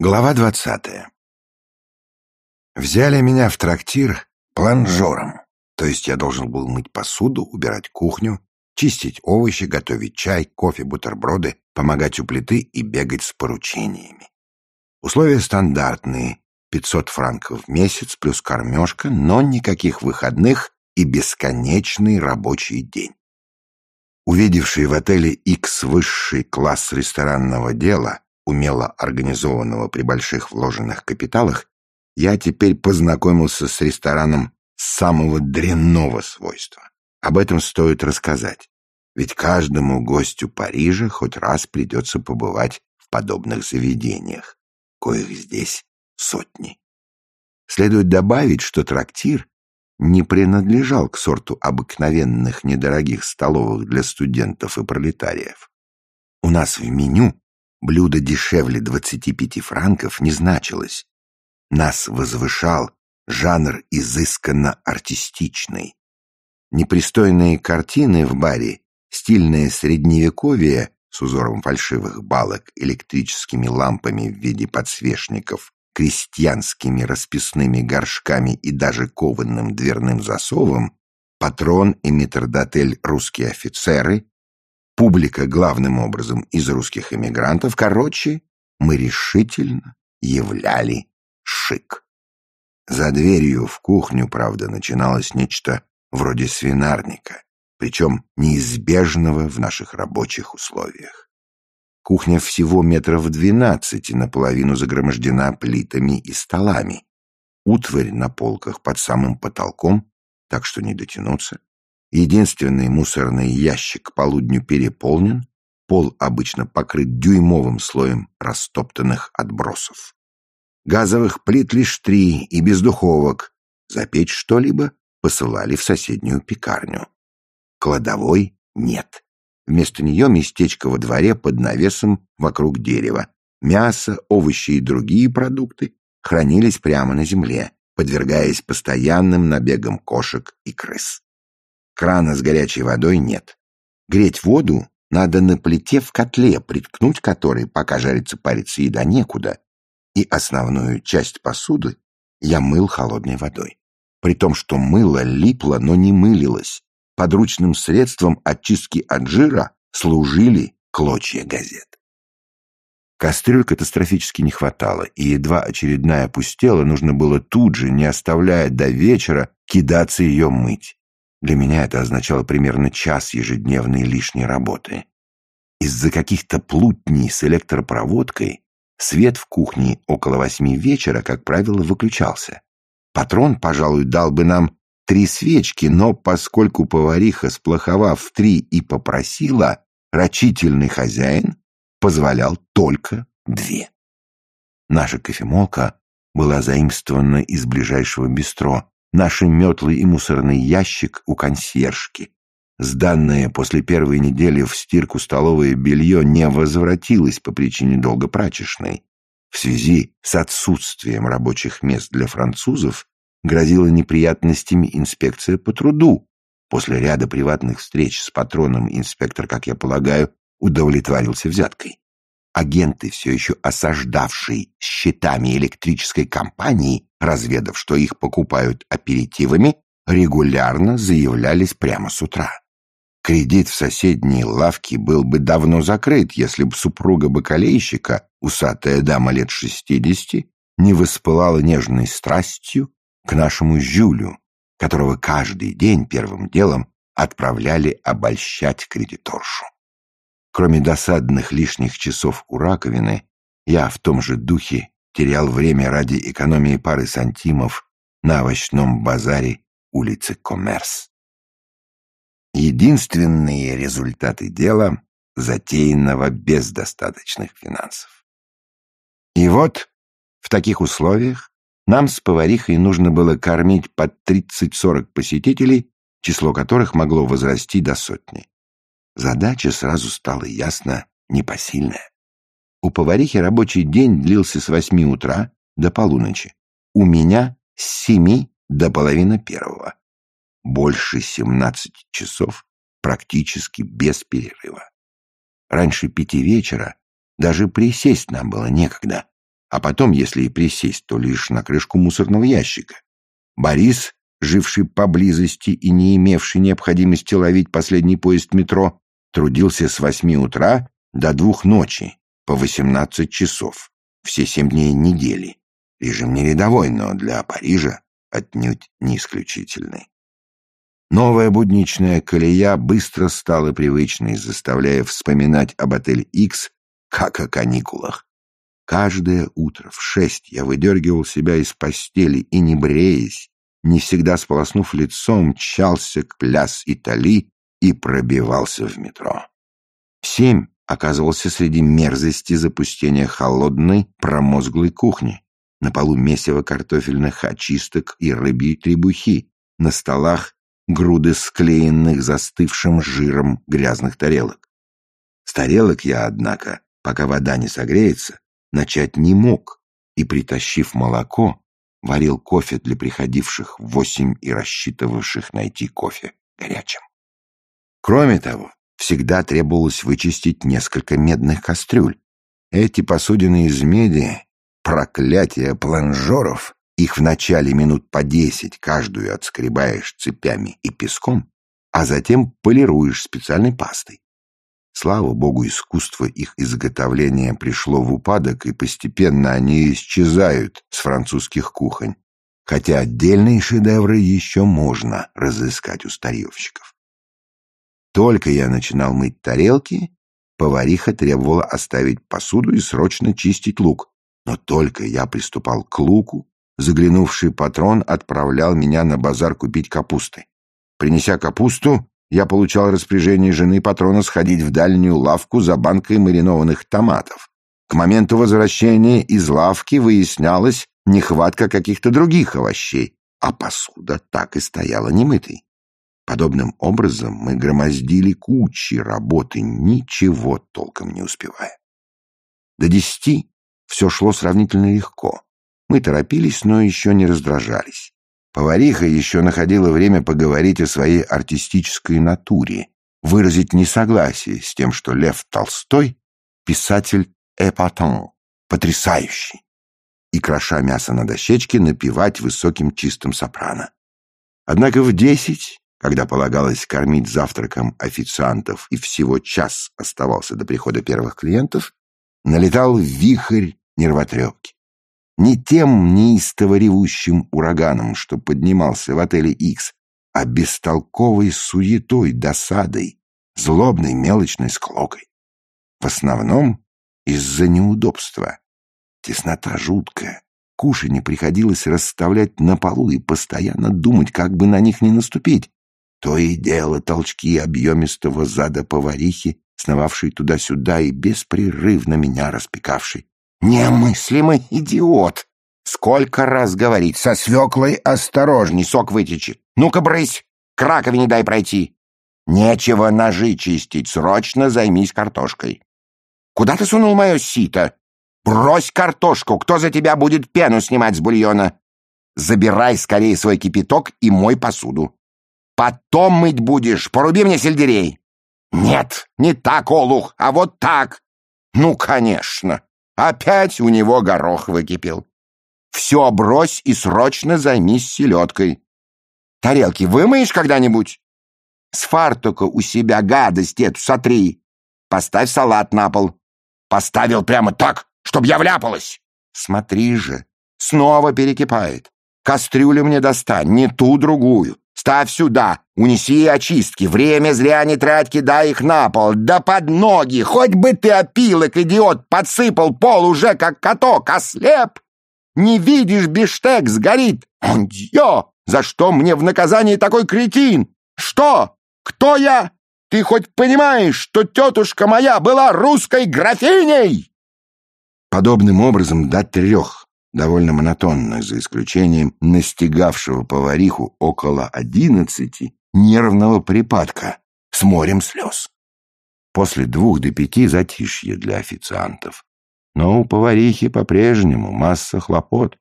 Глава двадцатая. Взяли меня в трактир планжором, то есть я должен был мыть посуду, убирать кухню, чистить овощи, готовить чай, кофе, бутерброды, помогать у плиты и бегать с поручениями. Условия стандартные — 500 франков в месяц плюс кормежка, но никаких выходных и бесконечный рабочий день. Увидевший в отеле X высший класс ресторанного дела — умело организованного при больших вложенных капиталах, я теперь познакомился с рестораном самого дрянного свойства. Об этом стоит рассказать, ведь каждому гостю Парижа хоть раз придется побывать в подобных заведениях, коих здесь сотни. Следует добавить, что трактир не принадлежал к сорту обыкновенных недорогих столовых для студентов и пролетариев. У нас в меню блюдо дешевле 25 франков не значилось. Нас возвышал жанр изысканно артистичный. Непристойные картины в баре, стильное средневековье с узором фальшивых балок, электрическими лампами в виде подсвечников, крестьянскими расписными горшками и даже кованым дверным засовом, патрон и метрдотель русские офицеры, публика главным образом из русских эмигрантов. Короче, мы решительно являли шик. За дверью в кухню, правда, начиналось нечто вроде свинарника, причем неизбежного в наших рабочих условиях. Кухня всего метров двенадцать и наполовину загромождена плитами и столами. Утварь на полках под самым потолком, так что не дотянуться. Единственный мусорный ящик к полудню переполнен, пол обычно покрыт дюймовым слоем растоптанных отбросов. Газовых плит лишь три и без духовок. Запечь что-либо посылали в соседнюю пекарню. Кладовой нет. Вместо нее местечко во дворе под навесом вокруг дерева. Мясо, овощи и другие продукты хранились прямо на земле, подвергаясь постоянным набегам кошек и крыс. Крана с горячей водой нет. Греть воду надо на плите в котле, приткнуть который, пока жарится парится еда, некуда. И основную часть посуды я мыл холодной водой. При том, что мыло липло, но не мылилось. Подручным средством очистки от жира служили клочья газет. Кастрюль катастрофически не хватало, и едва очередная опустела, нужно было тут же, не оставляя до вечера, кидаться ее мыть. Для меня это означало примерно час ежедневной лишней работы. Из-за каких-то плутней с электропроводкой свет в кухне около восьми вечера, как правило, выключался. Патрон, пожалуй, дал бы нам три свечки, но поскольку повариха, сплоховав три и попросила, рачительный хозяин позволял только две. Наша кофемолка была заимствована из ближайшего бистро, наши метлы и мусорный ящик у консьержки. Сданное после первой недели в стирку столовое белье не возвратилось по причине долгопрачечной. В связи с отсутствием рабочих мест для французов грозила неприятностями инспекция по труду. После ряда приватных встреч с патроном инспектор, как я полагаю, удовлетворился взяткой агенты, все еще осаждавшие счетами электрической компании, разведав, что их покупают аперитивами, регулярно заявлялись прямо с утра. Кредит в соседней лавке был бы давно закрыт, если бы супруга бакалейщика, усатая дама лет шестидесяти, не воспылала нежной страстью к нашему Жюлю, которого каждый день первым делом отправляли обольщать кредиторшу. Кроме досадных лишних часов у раковины, я в том же духе терял время ради экономии пары сантимов на овощном базаре улицы Коммерс. Единственные результаты дела, затеянного без достаточных финансов. И вот, в таких условиях, нам с поварихой нужно было кормить под 30-40 посетителей, число которых могло возрасти до сотни. Задача сразу стала ясно непосильная. У поварихи рабочий день длился с восьми утра до полуночи. У меня с семи до половины первого. Больше семнадцати часов практически без перерыва. Раньше пяти вечера даже присесть нам было некогда. а потом, если и присесть, то лишь на крышку мусорного ящика. Борис, живший поблизости и не имевший необходимости ловить последний поезд метро, трудился с восьми утра до двух ночи, по восемнадцать часов, все семь дней недели. Режим не рядовой, но для Парижа отнюдь не исключительный. Новая будничная колея быстро стала привычной, заставляя вспоминать об отеле X как о каникулах. Каждое утро в шесть я выдергивал себя из постели и, не бреясь, не всегда сполоснув лицо, мчался к пляс Итали и пробивался в метро. В семь оказывался среди мерзости запустения холодной, промозглой кухни. На полу месиво картофельных очисток и рыбьи требухи. На столах груды склеенных застывшим жиром грязных тарелок. С тарелок я, однако, пока вода не согреется, начать не мог и, притащив молоко, варил кофе для приходивших в восемь и рассчитывавших найти кофе горячим. Кроме того, всегда требовалось вычистить несколько медных кастрюль. Эти посудины из меди — проклятие планжеров. Их в начале минут по десять каждую отскребаешь цепями и песком, а затем полируешь специальной пастой. Слава богу, искусство их изготовления пришло в упадок, и постепенно они исчезают с французских кухонь, хотя отдельные шедевры еще можно разыскать у старьевщиков. Только я начинал мыть тарелки, повариха требовала оставить посуду и срочно чистить лук. Но только я приступал к луку, заглянувший патрон отправлял меня на базар купить капусты. Принеся капусту, я получал распоряжение жены патрона сходить в дальнюю лавку за банкой маринованных томатов. К моменту возвращения из лавки выяснялась нехватка каких-то других овощей, а посуда так и стояла немытой. Подобным образом мы громоздили кучи работы, ничего толком не успевая. До десяти все шло сравнительно легко. Мы торопились, но еще не раздражались. Повариха еще находила время поговорить о своей артистической натуре, выразить несогласие с тем, что Лев Толстой — писатель эпатон, потрясающий, и, кроша мясо на дощечке, напевать высоким чистым сопрано. Однако в десять, когда полагалось кормить завтраком официантов и всего час оставался до прихода первых клиентов, налетал вихрь нервотрепки не тем неистово ревущим ураганом, что поднимался в отеле X, а бестолковой суетой, досадой, злобной мелочной склокой. В основном из-за неудобства. Теснота жуткая. Кушанье приходилось расставлять на полу и постоянно думать, как бы на них не наступить. То и дело толчки объемистого зада поварихи, сновавшей туда-сюда и беспрерывно меня распекавшей. Немыслимый идиот! Сколько раз говорить, со свеклой осторожней, сок вытечет. Ну-ка, брысь, к раковине дай пройти. Нечего ножи чистить, срочно займись картошкой. Куда ты сунул мое сито? Брось картошку, кто за тебя будет пену снимать с бульона? Забирай скорее свой кипяток и мой посуду. Потом мыть будешь, поруби мне сельдерей. Нет, не так, Олух, а вот так. Ну, конечно. Опять у него горох выкипел. Все брось и срочно займись селедкой. Тарелки вымоешь когда-нибудь? С фартука у себя гадость эту сотри. Поставь салат на пол. Поставил прямо так, чтоб я вляпалась. Смотри же, снова перекипает. Кастрюлю мне достань, не ту другую. Ставь сюда, унеси очистки. Время зря не трать, кидай их на пол. Да под ноги! Хоть бы ты опилок, идиот, подсыпал пол уже как каток, ослеп! Не видишь, биштек сгорит! Андьё! За что мне в наказании такой кретин? Что? Кто я? Ты хоть понимаешь, что тетушка моя была русской графиней? Подобным образом до трех довольно монотонно, за исключением настигавшего повариху около одиннадцати нервного припадка с морем слез. После двух до пяти затишье для официантов. Но у поварихи по-прежнему масса хлопот,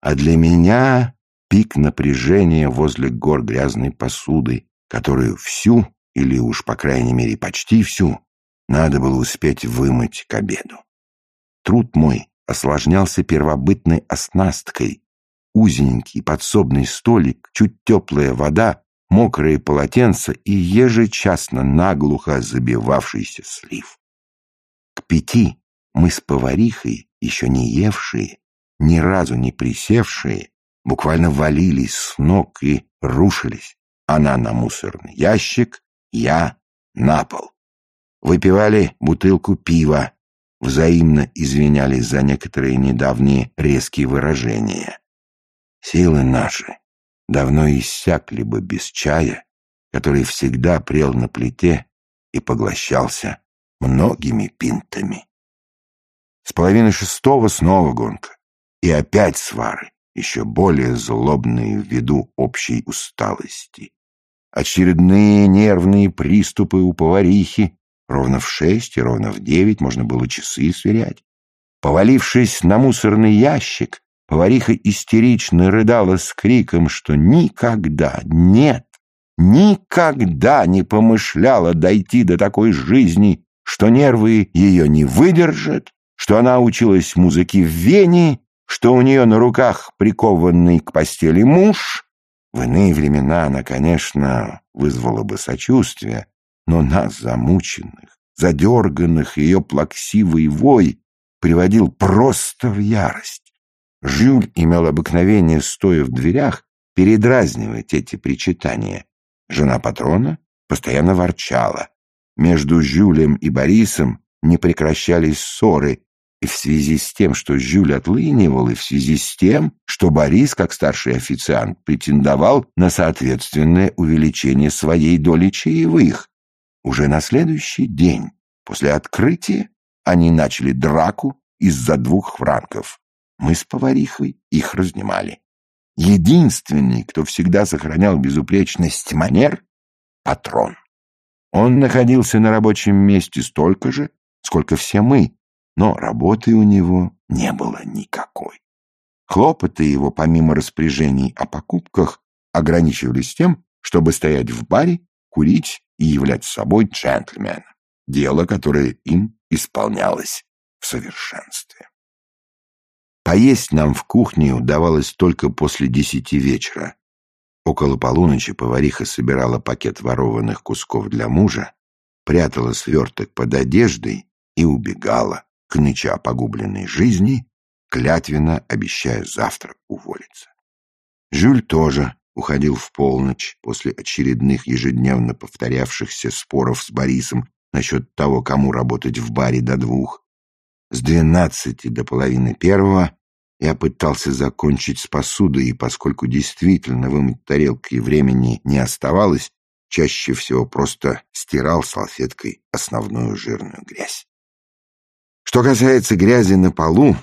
а для меня пик напряжения возле гор грязной посуды, которую всю, или уж по крайней мере почти всю, надо было успеть вымыть к обеду. Труд мой осложнялся первобытной оснасткой. Узенький подсобный столик, чуть теплая вода, мокрые полотенца и ежечасно наглухо забивавшийся слив. К пяти мы с поварихой, еще не евшие, ни разу не присевшие, буквально валились с ног и рушились. Она на мусорный ящик, я на пол. Выпивали бутылку пива, взаимно извинялись за некоторые недавние резкие выражения. Силы наши давно иссякли бы без чая, который всегда прел на плите и поглощался многими пинтами. С половины шестого снова гонка. И опять свары, еще более злобные ввиду общей усталости. Очередные нервные приступы у поварихи. Ровно в шесть и ровно в девять можно было часы сверять. Повалившись на мусорный ящик, повариха истерично рыдала с криком, что никогда, нет, никогда не помышляла дойти до такой жизни, что нервы ее не выдержат, что она училась музыке в Вене, что у нее на руках прикованный к постели муж. В иные времена она, конечно, вызвала бы сочувствие, но нас, замученных, задерганных ее плаксивый вой, приводил просто в ярость. Жюль имел обыкновение, стоя в дверях, передразнивать эти причитания. Жена патрона постоянно ворчала. Между Жюлем и Борисом не прекращались ссоры, и в связи с тем, что Жюль отлынивал, и в связи с тем, что Борис, как старший официант, претендовал на соответственное увеличение своей доли чаевых. Уже на следующий день после открытия они начали драку из-за двух франков. Мы с поварихой их разнимали. Единственный, кто всегда сохранял безупречность манер — патрон. Он находился на рабочем месте столько же, сколько все мы, но работы у него не было никакой. Хлопоты его, помимо распоряжений о покупках, ограничивались тем, чтобы стоять в баре, курить и являть собой джентльмена, дело, которое им исполнялось в совершенстве. Поесть нам в кухне удавалось только после десяти вечера. Около полуночи повариха собирала пакет ворованных кусков для мужа, прятала сверток под одеждой и убегала, кныча погубленной жизни, клятвенно обещая завтра уволиться. Жюль тоже уходил в полночь после очередных ежедневно повторявшихся споров с Борисом насчет того, кому работать в баре до двух. С двенадцати до половины первого я пытался закончить с посудой, и поскольку действительно вымыть тарелкой времени не оставалось, чаще всего просто стирал салфеткой основную жирную грязь. Что касается грязи на полу,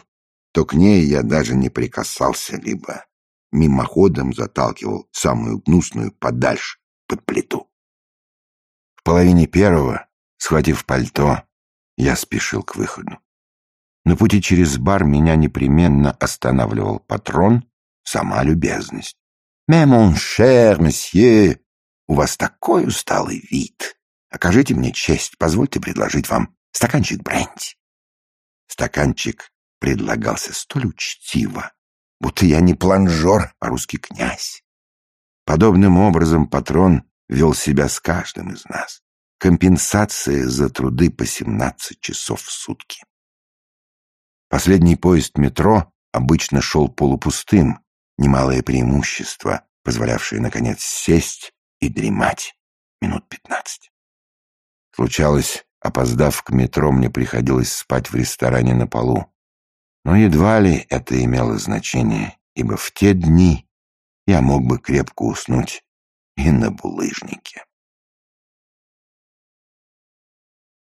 то к ней я даже не прикасался, либо мимоходом заталкивал самую гнусную подальше, под плиту. В половине первого, схватив пальто, я спешил к выходу. На пути через бар меня непременно останавливал патрон, сама любезность. «Mais mon cher monsieur, у вас такой усталый вид. Окажите мне честь, позвольте предложить вам стаканчик бренди». Стаканчик предлагался столь учтиво, будто я не планжор, а русский князь. Подобным образом патрон вел себя с каждым из нас. Компенсация за труды по 17 часов в сутки. Последний поезд метро обычно шел полупустым, немалое преимущество, позволявшее, наконец, сесть и дремать минут пятнадцать. Случалось, Опоздав к метро, мне приходилось спать в ресторане на полу. Но едва ли это имело значение, ибо в те дни я мог бы крепко уснуть и на булыжнике.